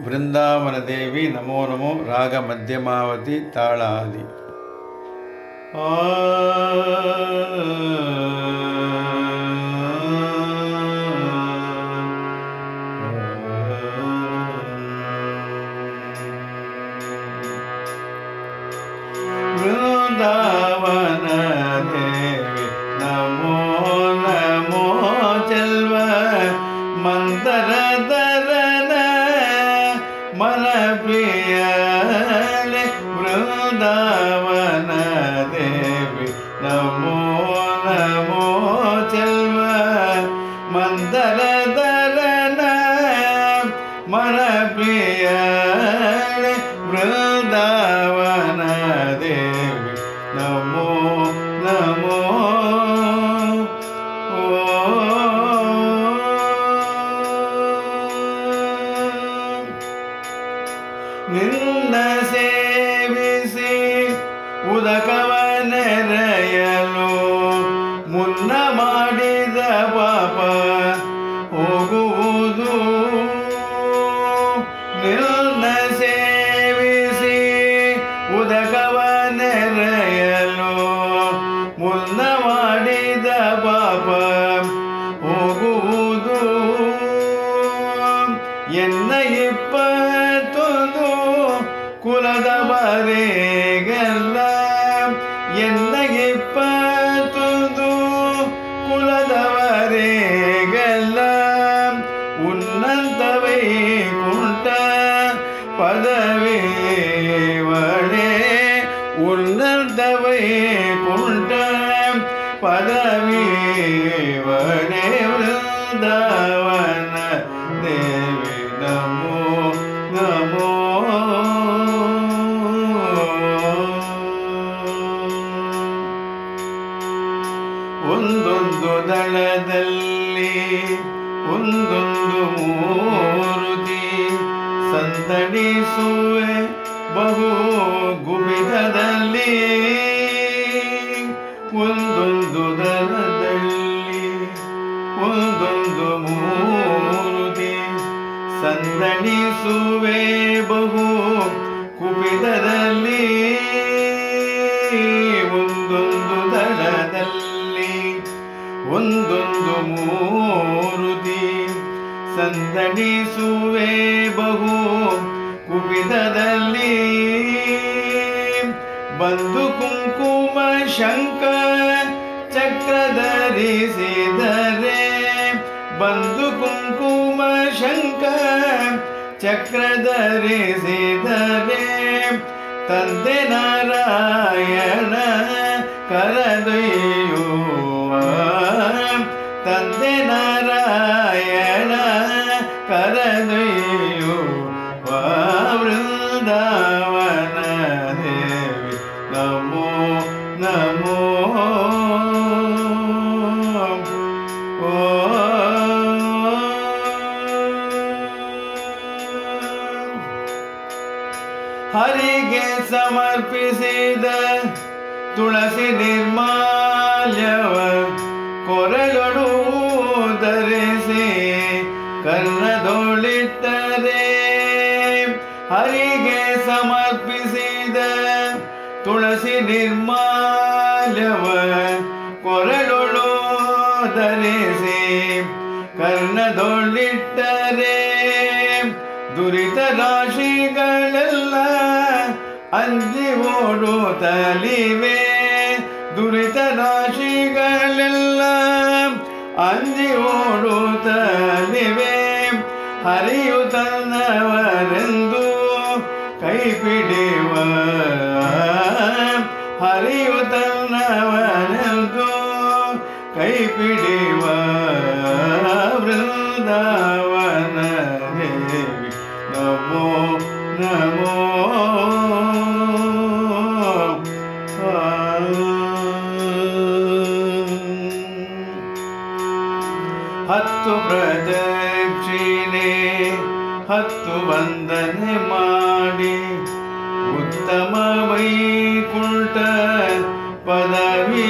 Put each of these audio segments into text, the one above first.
ವೃಂದಾವನ ದೇವಿ ನಮೋ ನಮೋ ರಾಗ ಮಧ್ಯಮಾವತಿ ತಾಳ ಆದಿ ವೃಂದಾವನ ಬರೆಗಲ್ಲ ಎನ್ನ ಇಪ್ಪತ್ತೊಂದು ಕುಲದವರೆಗಲ್ಲ ಉನ್ನತ ವೈಕುಂಠ ಪದವಿ ಒಡೆ ಉನ್ನತ ವೈಕುಂಠ ಪದವಿ ಒಡೆ ವೃಂದಾವನ ದೇವಿ ನಮೋ ನಮೋ ಒಂದೊಂದು ಮೂರುತಿ ಸಂತಡಿಸುವೆ ಬಹು ಗುಬಿತದಲ್ಲಿ ಒಂದೊಂದು ದಲದಲ್ಲಿ ಒಂದೊಂದು ಮೂರುತಿ ಸಂತಡಿಸುವೆ ಬಹು ಕುಪಿತದಲ್ಲಿ. ಸಂದಣಿಸುವೆ ಬಹು ಕುವಿದದಲ್ಲಿ ಬಂದು ಕುಂಕುಮ ಶಂಕ ಚಕ್ರ ಧರಿಸಿದರೆ ಬಂದು ಕುಂಕುಮ ಶಂಕ ಚಕ್ರ ಧರಿಸಿದರೆ ತಂದೆ ನಾರಾಯಣ ಕರದೊಯ್ಯುವ ತುಳಸಿ ನಿರ್ಮಾಲ್ಯವ ಕೊರಗಳು ಧರಿಸಿ ಕನ್ನದೊಳಿತರೆ ಹರಿಗೆ ಸಮರ್ಪಿಸಿದ ತುಳಸಿ ನಿರ್ಮಾಲ್ಯವ ಕೊರಗಳು ಧರಿಸಿ ಕರ್ಣದೊಳಿಟ್ಟರೆ ದುರಿತ ರಾಶಿಗಳೆಲ್ಲ ಅಂಜಿ ಓಡುತ್ತಲಿವೆ ದುರಿತ ರಾಶಿಗಳೆಲ್ಲ ಅಂಜಿ ಓಡುತ್ತಲಿವೆ. ಹರಿಯುತ್ತನವರೆಂದು ಕೈ ಪಿಡಿವ ಹರಿಯುತ್ತನವರೆಂದು ಕೈ ಪಿಡಿವ ವೃಂದಾವನ ನಮೋ ನಮೋ. ವಂದನೆ ಮಾಡಿ ಉತ್ತಮ ವೈಕುಂಠ ಪದವಿ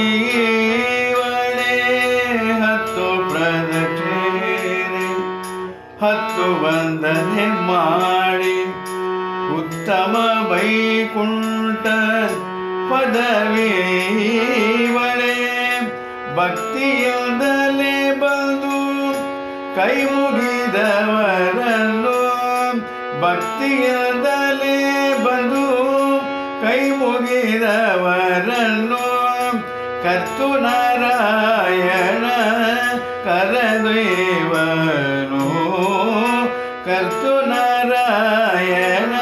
ಹತ್ತು ಪ್ರದಕ್ಷಿಣೆ, ಹತ್ತು ವಂದನೆ ಮಾಡಿ ಉತ್ತಮ ವೈಕುಂಠ ಪದವಿ ಭಕ್ತಿಯಿಂದಲೇ ಬಂದು ಕೈ ಮುಗಿದವರನ್ನು ಭಕ್ತಿಯಿಂದಲೇ ಬಂದು ಕೈ ಮುಗಿದವರನ್ನು ಕತ್ತು ನಾರಾಯಣ ಕರದೇವನು ಕರ್ತು ನಾರಾಯಣ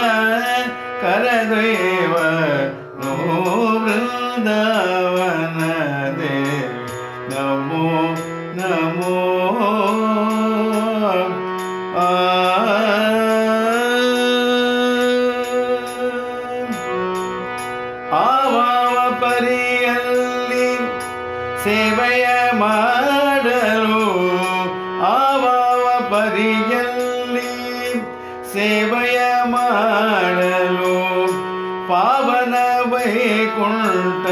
ಕರದೇವ ವೃಂದಾವನ ದೇ ನಮೋ ನಮೋ. கொண்ட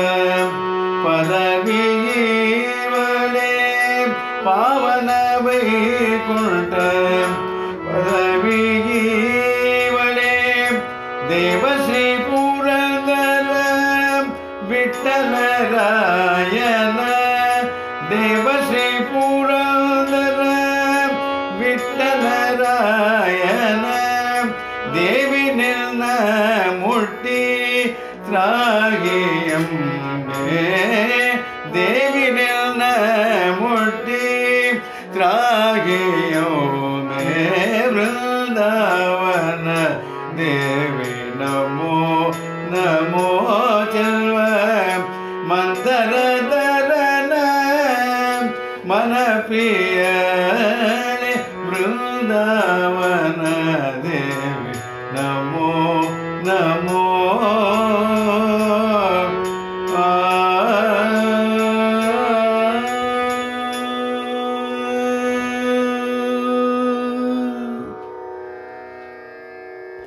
பதவியிலே பாவனவை கொண்ட பதவியிலே தேவஸ்ரீ புரந்தர விட்டலராயன ತ್ರಾಗಿಯಂಬೆ ದೇವಿ ನಿನ್ನ ಮುಟ್ಟಿ ತ್ರಾಗಿಯೊಮ್ಮೆ ವೃಂದಾವನ ದೇವಿ ನಮೋ ನಮೋ ಚೆಲ್ವ ಮಂದರದರನ ಮನ ಪ್ರಿಯಳೆ ಬೃಂದಾವನ ದೇವಿ ನಮೋ